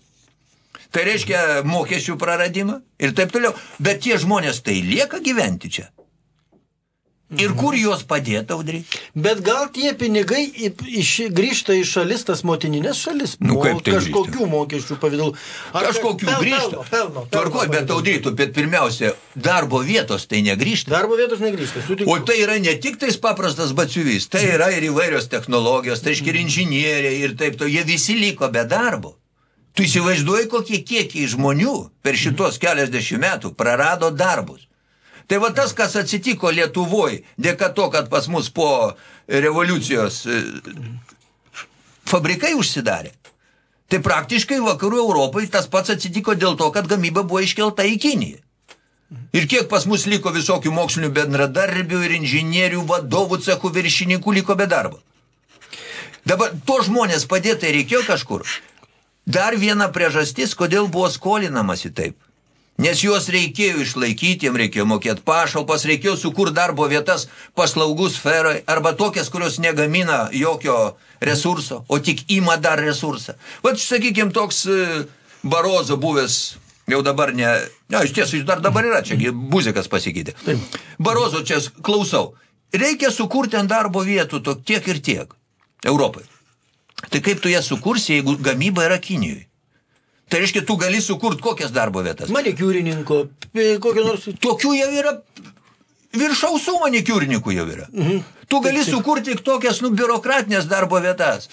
tai reiškia mokesčių praradimą ir taip toliau. Bet tie žmonės tai lieka gyventi čia. Ir kur juos padėti, Audry? Bet gal tie pinigai iš, grįžta į šalis, tas motininės šalis? Nu, kaip tai Kažkokių grįžta? mokesčių pavydalų. Kažkokių pel- grįžta. Pelno, pelno, pelno Tvarkoj, bet. Audry, tu, bet pirmiausia, darbo vietos tai negrįžta. Darbo vietos negrįžta, sutinku. O tai yra ne tik tais paprastas batsiuvys, tai yra ir įvairios technologijos, tai iškia ir inžinieriai ir taip to, jie visi liko be darbo. Tu įsivaizduoji, kokie kiekiai žmonių per šitos keliasdešimt metų prarado darbus. Tai va tas, kas atsitiko Lietuvoje, dėka to, kad pas mus po revoliucijos e, fabrikai užsidarė. Tai praktiškai vakarų Europai tas pats atsitiko dėl to, kad gamyba buvo iškelta į Kiniją. Ir kiek pas mus liko visokių mokslinių bendradarbių ir inžinierių, vadovų, cechų viršininkų liko be darbo. Dabar to žmonės padėtai reikėjo kažkur. Dar viena priežastis, kodėl buvo skolinamasi taip. Nes juos reikėjo išlaikyti, jiems reikėjo mokėti pašalpas, reikėjo sukurti darbo vietas paslaugų sferai arba tokias, kurios negamina jokio resurso, o tik ima dar resursą. Vat, sakykime, toks e, Barozo buvęs, jau dabar ne, ne, iš tiesų, jis dar dabar yra, čia buzikas pasikeitė. Barozo čia klausau, reikia sukurti ant darbo vietų to tiek ir tiek Europai. Tai kaip tu jas sukursi, jeigu gamyba yra Kinijoje? Tai reiškia, tu gali sukurti kokias darbo vietas. Manikiūrininko, kokio nors... Tokių jau yra viršausų manikiūrininkų jau yra. Mhm. Tu gali sukurti tik tokias, nu, biurokratinės darbo vietas,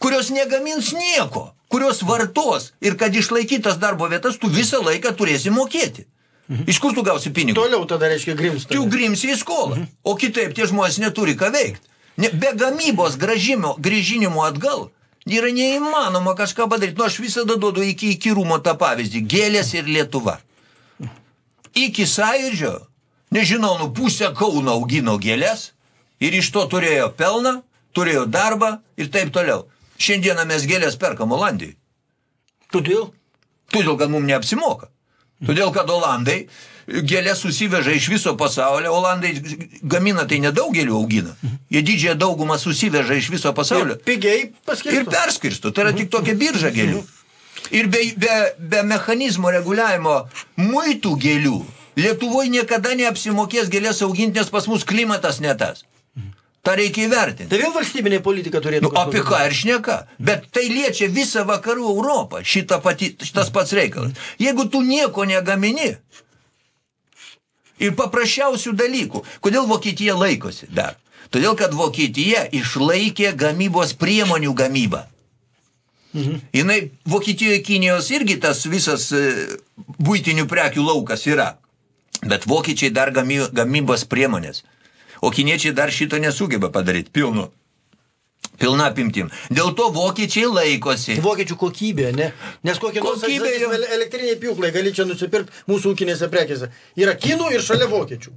kurios negamins nieko, kurios vartos ir kad išlaikytas darbo vietas, tu visą laiką turėsi mokėti. Mhm. Iš kur tu gausi pinigus? Toliau tada reiškia grimsta. Tu grimsi į skolą, o kitaip tie žmonės neturi ką veikti. Be gamybos gražimo, grįžinimo atgal yra neįmanoma kažką padaryti. Nu, aš visada duodu iki įkyrumo tą pavyzdį. Gėlės ir Lietuva. Iki sąjūdžio, nežinau, nu pusę Kauno augino gėlės ir iš to turėjo pelną, turėjo darbą ir taip toliau. Šiandieną mes gėlės perkam Olandijai. Todėl? Todėl, kad mums neapsimoka. Todėl, kad Olandai gėlės susiveža iš viso pasaulio, Olandai gamina tai nedaug gėlių augina. Jie didžiąją daugumą susiveža iš viso pasaulio. Ir pigiai Ir paskirsto. perskirsto. Tai yra tik tokia birža gėlių. Ir be, be, be mechanizmo reguliavimo muitų gėlių Lietuvoje niekada neapsimokės gėlės auginti, nes pas mus klimatas ne tas. Ta reikia įvertinti. Tai vėl valstybinė politika turėtų... Nu, apie ką ir šneka. Bet tai liečia visą vakarų Europą, šita pati, šitas pats reikalas. Jeigu tu nieko negamini ir paprasčiausių dalykų, kodėl Vokietija laikosi dar? Todėl, kad Vokietija išlaikė gamybos priemonių gamybą. Mhm. Jinai Vokietijoje, Kinijos irgi tas visas e, būtinių prekių laukas yra. Bet vokiečiai dar gamy, gamybos priemonės. O kiniečiai dar šito nesugeba padaryti pilnu. Pilna apimtim. Dėl to vokiečiai laikosi. Vokiečių kokybė, ne? Nes kokie nors Kokybė ele- elektriniai pjūklai gali čia nusipirkti mūsų ūkinėse prekėse. Yra kinų ir šalia vokiečių.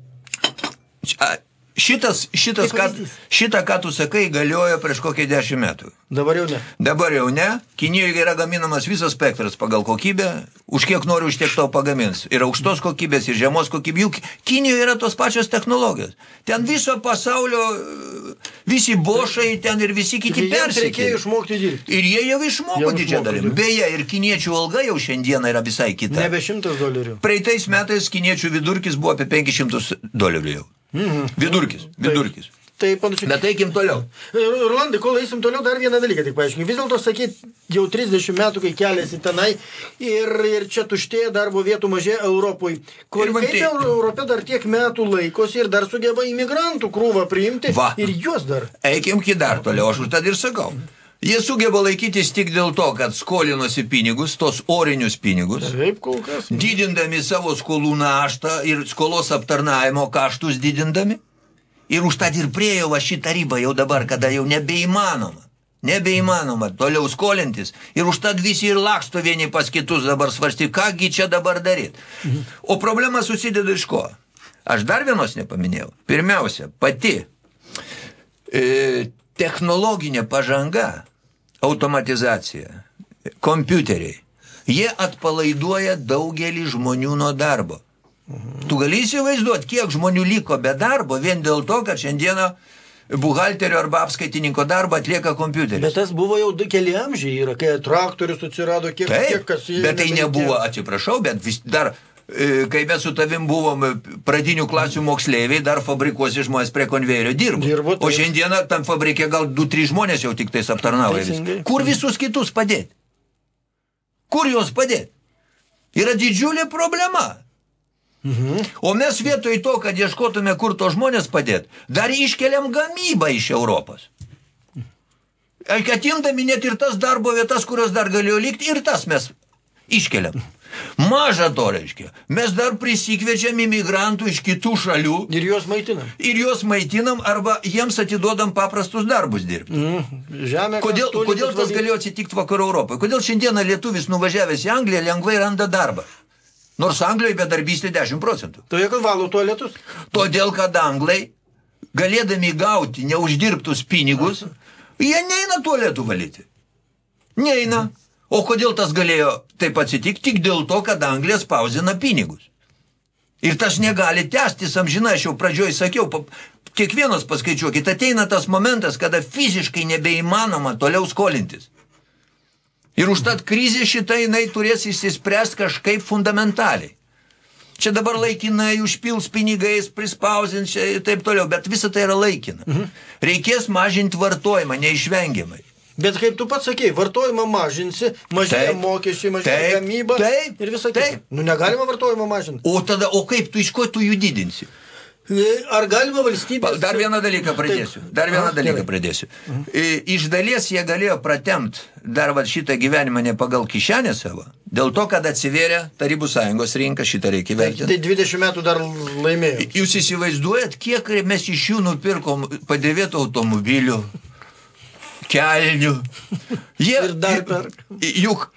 A, Šitas, šitas, Kaip ką, šitą, ką tu sakai, galiojo prieš kokį dešimt metų. Dabar jau ne. Dabar jau ne. Kinijoje yra gaminamas visas spektras pagal kokybę. Už kiek nori, už tiek tau pagamins. Ir aukštos kokybės, ir žemos kokybės. Juk Kinijoje yra tos pačios technologijos. Ten viso pasaulio, e, visi bošai, ten ir visi kiti persikė. išmokti dirbti. Ir jie jau išmoko išmoko dalim. Beje, ir kiniečių alga jau šiandieną yra visai kita. Nebe šimtas dolerių. Praeitais metais kiniečių vidurkis buvo apie 500 dolerių jau. Mhm. Vidurkis, vidurkis. Tai panašiai. Bet eikim toliau. Rolandai, kol eisim toliau, dar vieną dalyką tik paaiškink. Vis dėlto sakyt, jau 30 metų, kai keliasi tenai ir, ir čia tuštėja darbo vietų mažėja Europoje. Kur, kaip tai- Euro- Europė dar tiek metų laikosi ir dar sugeba imigrantų krūvą priimti Va. ir juos dar. Eikim ki dar toliau, aš už tą ir sakau. Jie sugeba laikytis tik dėl to, kad skolinosi pinigus, tos orinius pinigus, Taip, kol kas. didindami savo skolų naštą ir skolos aptarnavimo kaštus didindami. Ir užtat ir priejo va šitą ribą jau dabar, kada jau nebeįmanoma. Nebeįmanoma toliau skolintis. Ir užtat visi ir laksto vieni pas kitus dabar svarsti, kągi čia dabar daryti. O problema susideda iš ko? Aš dar vienos nepaminėjau. Pirmiausia, pati e, technologinė pažanga, automatizacija, kompiuteriai, jie atpalaiduoja daugelį žmonių nuo darbo. Tu gali įsivaizduoti, kiek žmonių liko be darbo vien dėl to, kad šiandieną buhalterio arba apskaitininko darbą atlieka kompiuteris. Bet tas buvo jau du keli amžiai yra, kai traktorius atsirado, kiek, kiek Taip, kas jį bet tai nebuvo, atsiprašau, bet vis dar kai mes su tavim buvom e, pradinių klasių moksleiviai, dar fabrikuose žmonės prie konvejerio dirbo. Dirbo, o taip. šiandieną tam fabrike gal 2-3 žmonės jau tik tais aptarnauja. Viską. Kur visus kitus padėti? Kur juos padėti? Yra didžiulė problema. O mes vietoj to, kad ieškotume, kur to žmonės padėti, dar iškeliam gamybą iš Europos. Atimdami net ir tas darbo vietas, kurios dar galėjo likti, ir tas mes iškeliam. Maža to reiškia. Mes dar prisikviečiam imigrantų iš kitų šalių Ir juos maitinam. ir juos maitinam arba jiems atiduodam paprastus darbus dirbti. Mm. Žemė. Kodėl, kodėl tas valyta. galėjo atsitikti vakarų Europoje? Kodėl šiandieną lietuvis nuvažiavęs į Angliją lengvai randa darbą? Nors Anglijoje bedarbystė 10 procentų. Todėl, kad valo tualetus. Todėl, kad anglai, galėdami gauti neuždirbtus pinigus, jie neina tualetų valyti. Neina. O kodėl tas galėjo taip atsitikti? Tik dėl to, kad Anglija spausina pinigus. Ir tas negali tęstis amžinai, aš jau pradžioj sakiau, kiekvienas paskaičiuokit, ateina tas momentas, kada fiziškai nebeįmanoma toliau skolintis. Ir užtat krizė šitą jinai turės išsispręsti kažkaip fundamentaliai. Čia dabar laikinai užpils pinigais, prispausins ir taip toliau, bet visa tai yra laikina. Mhm. Reikės mažinti vartojimą, neišvengiamai. Bet kaip tu pats sakei, vartojimą mažinsi, mažėja Taip. mokesčiai, mažėja Taip. gamyba Taip. ir visą Taip. kitą. Nu negalima vartojimą mažinti. O tada, o kaip tu iš ko tu jų didinsi? E, Ar galima valstybė... Dar vieną dalyką pradėsiu. Dar vieną Aha, dalyką gerai. pradėsiu. I- Iš dalies jie galėjo pratemt dar va šitą gyvenimą ne pagal kišenę savo, dėl to, kad atsivėrė Tarybų sąjungos rinka, šitą reikia vertinti. Tai 20 metų dar laimėjo. Jūs įsivaizduojat, kiek mes iš jų nupirkom padėvėtų automobilių, kelnių. Jie, Ir dar perka. Juk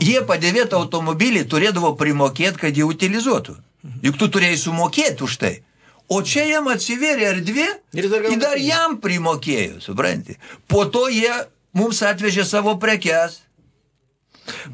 jie padėvėtą automobilį turėdavo primokėti, kad jį utilizuotų. Juk tu turėjai sumokėti už tai. O čia jam atsivėrė erdvė Ir dar ir dar jam primokėjo, supranti. Po to jie mums atvežė savo prekes,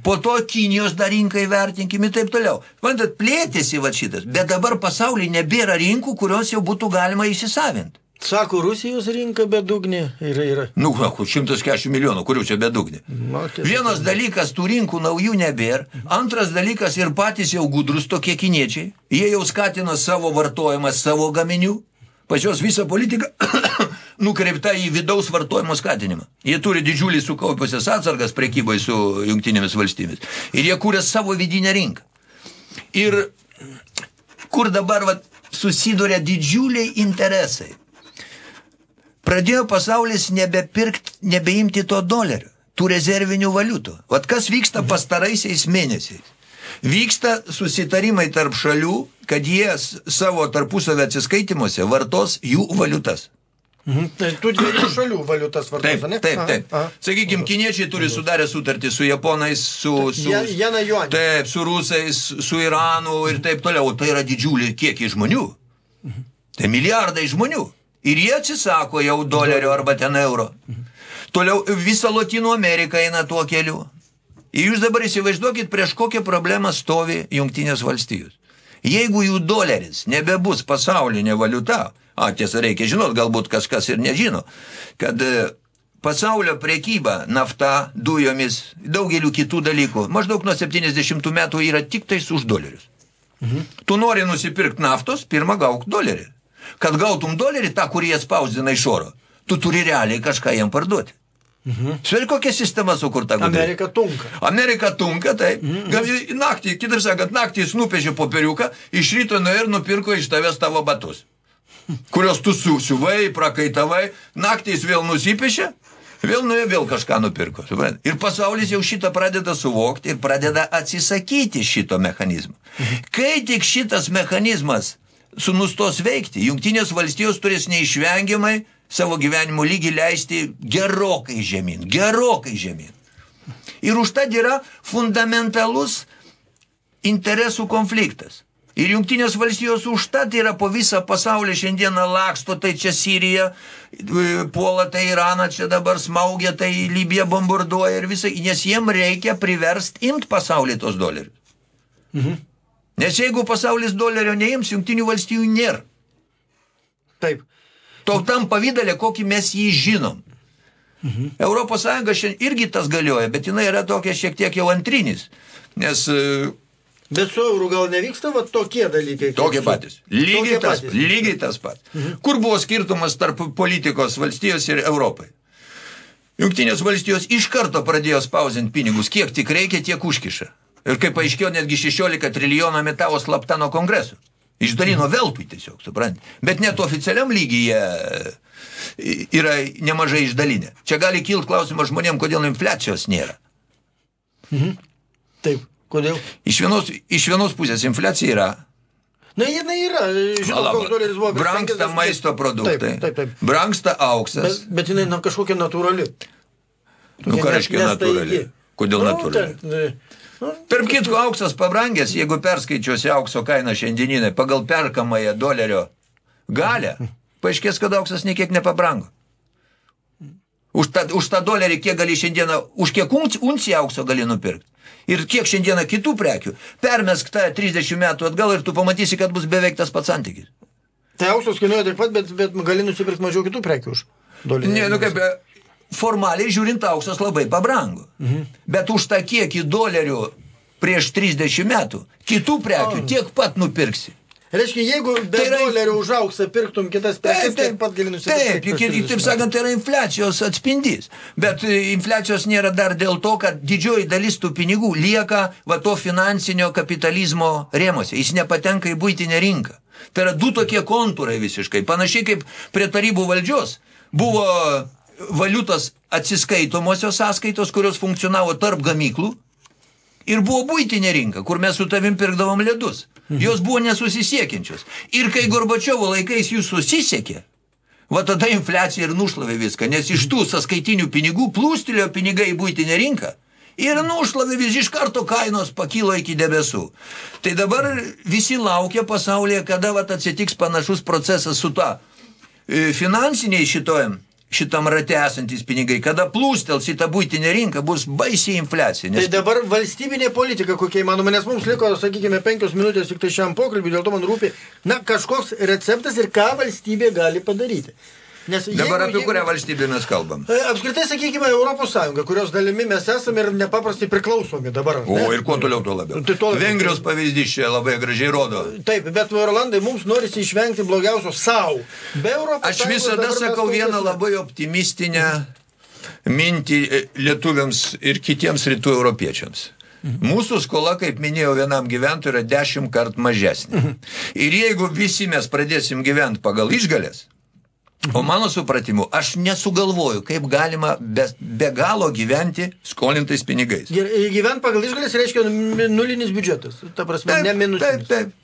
po to Kinijos dar rinkai vertinkim ir taip toliau. Mantat, plėtėsi va šitas, bet dabar pasaulyje nebėra rinkų, kurios jau būtų galima įsisavinti. Sako, Rusijos rinka bedugnė yra. yra. Nu, ką, kur 140 milijonų, kurių čia bedugnė. Nu, tiesiog. Vienas dalykas, tų rinkų naujų nebėra. Antras dalykas, ir patys jau gudrus tokie kiniečiai. Jie jau skatina savo vartojimą, savo gaminių. Pačios visa politika [COUGHS] nukreipta į vidaus vartojimo skatinimą. Jie turi didžiulį sukaupusias atsargas prekybai su jungtinėmis valstybėmis. Ir jie kūrė savo vidinę rinką. Ir kur dabar vat, susiduria didžiuliai interesai. Pradėjo pasaulis nebepirkt, nebeimti to dolerio, tų rezervinių valiutų. Vat kas vyksta pastaraisiais mėnesiais? Vyksta susitarimai tarp šalių, kad jie savo tarpusavio atsiskaitimuose vartos jų valiutas. Mhm. Tai tų dviejų šalių valiutas vartos, Taip, ne? taip, taip. Sakykime, kiniečiai turi sudarę sutartį su japonais, su... su Je- jeną juanį. Taip, su rusais, su Iranu ir taip toliau. Tai yra didžiulį kiekį žmonių. Tai milijardai žmonių. Ir jie atsisako jau dolerio arba ten euro. Toliau visa Latino Amerika eina tuo keliu. Ir jūs dabar įsivaizduokit, prieš kokią problemą stovi Jungtinės valstijos. Jeigu jų doleris nebebus pasaulinė valiuta, a, tiesa, reikia žinot, galbūt kažkas ir nežino, kad e, pasaulio prekyba nafta, dujomis, daugeliu kitų dalykų, maždaug nuo 70 metų yra tik tais už dolerius. Tu nori nusipirkti naftos, pirmą gauk dolerį. Kad gautum dolerį, tą, kurį jie spausdina iš oro, tu turi realiai kažką jiem parduoti. Mhm. Sveri, kokia sistema sukurta. Amerika tunka. Amerika tunka. Gal į- naktį, kitaip sakant, naktį jis nupežė popieriuką, iš ryto nuėjo ir nupirko iš tavęs tavo batus. Kurios tu susiuvai, prakaitavai, naktį jis vėl nusipešė, vėl nuėjo, vėl kažką nupirko. suprantat? Ir pasaulis jau šitą pradeda suvokti ir pradeda atsisakyti šito mechanizmo. Kai tik šitas mechanizmas su nustos veikti, jungtinės valstijos turės neišvengiamai savo gyvenimo lygį leisti gerokai žemyn, gerokai žemyn. Ir užtat yra fundamentalus interesų konfliktas. Ir jungtinės valstijos užtat yra po visą pasaulį šiandieną laksto, tai čia Sirija, e, puola tai Iraną, čia dabar smaugia, tai Libija bombarduoja ir visai, nes jiem reikia priverst imt pasaulį tos dolerius. Mhm. Nes jeigu pasaulis dolerio neims, jungtinių valstijų nėra. Taip. Tautam pavydalė, kokį mes jį žinom. Mhm. Europos Sąjunga šiandien irgi tas galioja, bet jinai yra tokia šiek tiek jau antrinis. Nes e, Bet su eurų gal nevyksta va, tokie dalykai. Tokie patys. Lygiai Tokie tas, patys. lygiai tas pats. Kur buvo skirtumas tarp politikos valstijos ir Europai? Jungtinės valstijos iš karto pradėjo spausinti pinigus, kiek tik reikia, tiek užkiša. Ir kaip paaiškėjo, netgi 16 trilijoną metavo slapta nuo kongresų. Išdalino veltui tiesiog, suprant. Bet net oficialiam lygyje e, yra nemažai išdalinę. Čia gali kilti klausimas žmonėm, kodėl infliacijos nėra. Taip, kodėl? Iš vienos, iš vienos pusės infliacija yra, Na, jinai yra. Žinau, koks doleris buvo. brangsta 50. maisto produktai, Taip, taip, taip. brangsta auksas. Bet, bet jinai na, kažkokia natūrali. Nu, ką Tokia reiškia natūrali? Kodėl Nu, natūrali? ten, Tarp kitko, auksas pabrangęs, jeigu perskaičiuosi aukso kainą šiandieninę pagal perkamąją dolerio galę, paaiškės, kad auksas niekiek nepabrango. Už tą, už tą dolerį, kiek gali šiandieną, už kiek unci- unciją aukso gali nupirkti. Ir kiek šiandieną kitų prekių. Permesk tą 30 metų atgal ir tu pamatysi, kad bus beveik tas pats santykis. Tai auksos kainuoja taip pat, bet, bet gali nusipirkti mažiau kitų prekių už dolerį. Ne, nu kaip, e, formaliai žiūrint, auksas labai pabrango. Mhm. Bet už tą kiekį dolerių prieš 30 metų, kitų prekių tiek pat nupirksi. Reiškia, jeigu be Tai yra- dolerių už auksą pirktum kitas prekes, tiek pat gali nusipirkti. taip, juk, taip 30 sakant, tai yra infliacijos atspindys. Bet e, infliacijos nėra dar dėl to, kad didžioji dalis tų pinigų lieka va to finansinio kapitalizmo rėmose. Jis nepatenka į būtinę rinką. Tai yra du tokie kontūrai visiškai. Panašiai kaip prie tarybų valdžios buvo valiutos atsiskaitomosios sąskaitos, kurios funkcionavo tarp gamyklų ir buvo būtinė rinka, kur mes su tavim pirkdavom ledus. Jos buvo nesusisiekiančios. Ir kai Gorbačiovo laikais jų susisiekė, va tada infliacija ir nušlavė viską, nes iš tų sąskaitinių pinigų plūstelėjo pinigai į būtinę rinką. Ir nušlavė vis iš karto kainos pakilo iki debesų. Tai dabar visi laukia pasaulyje, kada vat atsitiks panašus procesas su ta e, finansiniai šitojam šitam rate esantis pinigai, kada plūstels į tą būtinę rinką, bus baisiai infliacija. Tai Nes dabar valstybinė politika kokia įmanoma, nes mums liko, sakykime, penkios minutės tik tai šiam pokalbį, dėl to man rūpi, na, kažkoks receptas ir ką valstybė gali padaryti. Nes dabar jeigu- apie kurią valstybę mes kalbam? E, Apskritai, sakykime, Europos Sąjunga, kurios dalimi mes esame ir nepaprastai priklausomi dabar. O ne? ir kuo toliau, tuo labiau. Tai tuo labiau. Vengrijos pavyzdys čia labai gražiai rodo. Taip, bet Rolandai, mums norisi išvengti blogiausio savo. Be Europos Aš visada sakau vieną labai optimistinę mintį e, lietuviams ir kitiems rytų europiečiams. Mūsų skola, kaip minėjau, vienam gyventojui yra dešimt kart mažesnė. Ir jeigu visi mes pradėsim gyventi pagal išgalės, o mano supratimu, aš nesugalvoju, kaip galima be, be galo gyventi skolintais pinigais. Gerai, Gyvent pagal išgalės reiškia nulinis biudžetas. Ta prasme, ne taip, minusinis. taip,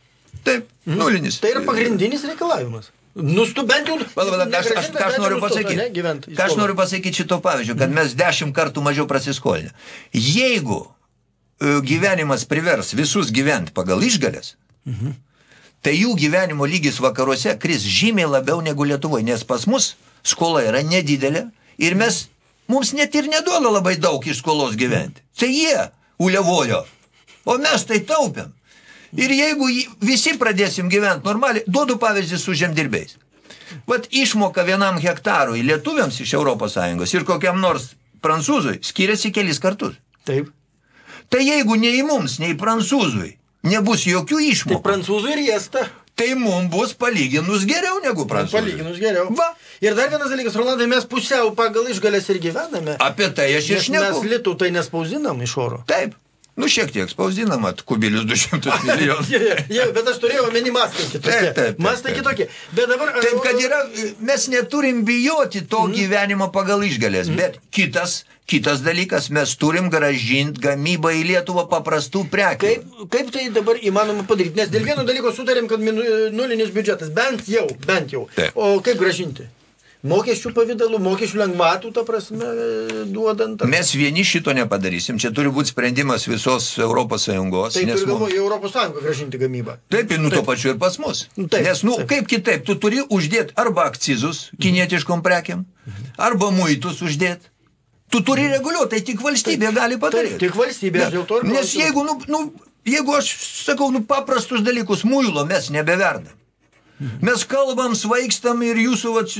taip, nulinis. Tai yra pagrindinis reikalavimas. Nustu bent jau... Pala, ką aš, aš, ką aš noriu pasakyti? ne, Ką aš noriu pasakyti šito pavyzdžio, kad mes dešimt kartų mažiau prasiskolinę. Jeigu e, gyvenimas privers visus gyventi pagal išgalės, tai jų gyvenimo lygis vakaruose kris žymiai labiau negu Lietuvoje, nes pas mus skola yra nedidelė ir mes, mums net ir neduoda labai daug iš skolos gyventi. Tai jie uliavojo, o mes tai taupėm. Ir jeigu visi pradėsim gyventi normaliai, duodu pavyzdį su žemdirbiais. Vat išmoka vienam hektarui lietuviams iš ES ir kokiam nors prancūzui skiriasi kelis kartus. Taip. Tai jeigu nei mums, nei prancūzui nebus jokių Tai išmokų, prancūzų ir jėsta. tai mums bus palyginus geriau negu prancūzui. Palyginus geriau. Va. Ir dar vienas dalykas, Rolandai, mes pusiau pagal išgalės ir gyvename. Apie tai aš ir Nes mes šneku. litų tai nespausinam iš oro. Taip. Nu, šiek tiek spausdinama, kubilius 200 [LAUGHS] milijonų. Jau, bet aš turėjau omeny mastai kitokie. Taip, taip, taip, mastai kitokie. Bet dabar... Taip, kad yra, mes neturim bijoti to Mhm. gyvenimo pagal išgalės, bet kitas, kitas dalykas, mes turim gražinti gamybą į Lietuvą paprastų prekių. Kaip, kaip tai dabar įmanoma padaryti? Nes dėl vieno dalyko sutarėm, kad nulinis biudžetas, bent jau, bent jau. Taip. O kaip gražinti? Mokesčių pavydalų, mokesčių lengvatų, ta prasme, duodant. ar- Mes vieni šito nepadarysim, čia turi būti sprendimas visos Europos Sąjungos. Tai nes turi mum- galvoje Europos Sąjungą gražinti gamybą. Taip, nu to pačiu ir pas mus. Nu, taip, Nes, nu, taip. kaip kitaip, tu turi uždėti arba akcizus kinietiškom prekiam, arba muitus uždėti. Tu turi reguliuoti, tai tik valstybė gali padaryti. Taip, tik valstybė, dėl to ir Nes klausiu. jeigu, nu, nu, jeigu aš sakau, nu, paprastus dalykus, muilo mes nebeverdam. Mes kalbam, svaikstam ir jūsų vat,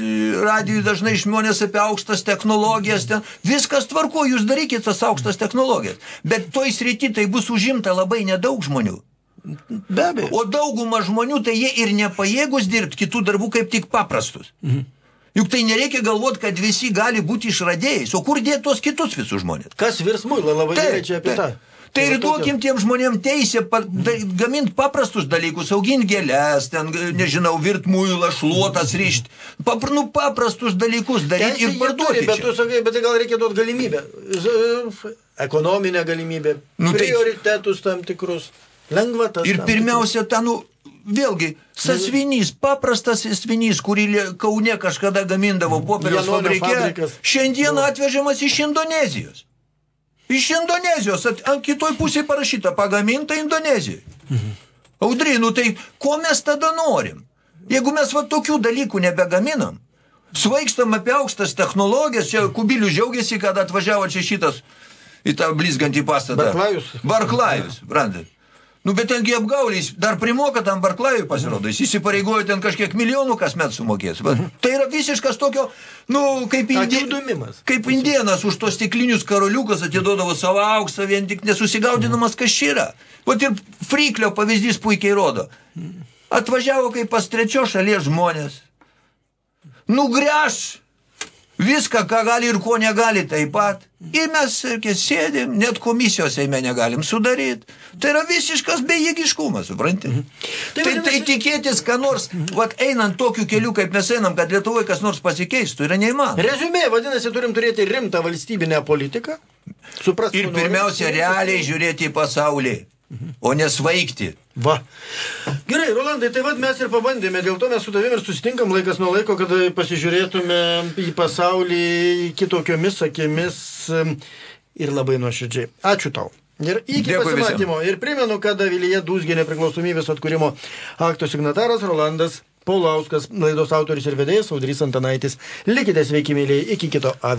radijui dažnai žmonės apie aukštas technologijas. Ten. Viskas tvarko, jūs darykit tas aukštas technologijas. Bet toj srity tai bus užimta labai nedaug žmonių. Be abejo. O dauguma žmonių, tai jie ir nepajėgus dirbti kitų darbų kaip tik paprastus. Mhm. Juk tai nereikia galvoti, kad visi gali būti išradėjais. O kur dėti tos kitus visus žmonės? Kas virs muilą, labai Taip, gerai čia apie taip. tą. Tai ir duokim tiem žmonėm teisę pa, da, gaminti paprastus dalykus, auginti gėlės, ten, nežinau, virt muilą, šluotas ryšti. Papr, nu, paprastus dalykus daryti ir parduoti. turi, Bet tu sakai, bet tai gal reikia duoti galimybę. Ekonominę galimybę. Nu, tai- prioritetus tam tikrus. Lengvatas. Ir pirmiausia, ten, nu, vėlgi, sasvinys, paprastas sasvinys, kurį Kaune kažkada gamindavo popieriaus fabrike, fabrikas. šiandien Buvo. atvežamas iš Indonezijos. Iš Indonezijos, ant kitoj pusėje parašyta, pagaminta Indonezijoje. Audry, nu tai ko mes tada norim? Jeigu mes va tokių dalykų nebegaminam, svaikstam apie aukštas technologijas, čia Kubilius džiaugiasi, kad atvažiavo čia šitas į tą blizgantį pastatą. Barklajus. Barklajus, brandat. Nu, bet tengi apgauliais, dar primoka tam Barklajui pasirodo, jis įsipareigojo ten kažkiek milijonų kasmet sumokės. Va, tai yra visiškas tokio, nu, kaip, dūmimas. kaip indienas už tos stiklinius karoliukas atiduodavo savo auksą, vien tik nesusigaudinamas, kas yra. Vat ir Friklio pavyzdys puikiai rodo. Atvažiavo kaip pas trečios šalies žmonės. Nugręš viską, ką gali ir ko negali taip pat. Ir mes irgi sėdim, net komisijos Seime negalim sudaryti. Tai yra visiškas bejėgiškumas, supranti? Tai Tai, tai, vadinasi- tikėtis, ką nors, vat einant tokiu keliu, kaip mes einam, kad Lietuvoje kas nors pasikeistų, yra neįmanoma. Rezumė, vadinasi, turim turėti rimtą valstybinę politiką. Suprasti, Ir pirmiausia, realiai žiūrėti į pasaulį, o nesvaigti. Va. Gerai, Rolandai, tai vad mes ir pabandėme, dėl to mes su tavimi ir susitinkam laikas nuo laiko, kad pasižiūrėtume į pasaulį kitokiomis akimis ir labai nuoširdžiai. Ačiū tau. Ir iki Dėkui pasimatymo. Ir primenu, kad Avilyje Dūzgė nepriklausomybės atkūrimo akto signataras Rolandas Paulauskas, laidos autorius ir vedėjas Audrys Antanaitis. Likite sveiki, mėlyje, iki kito avi.